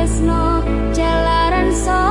tresno jalaran so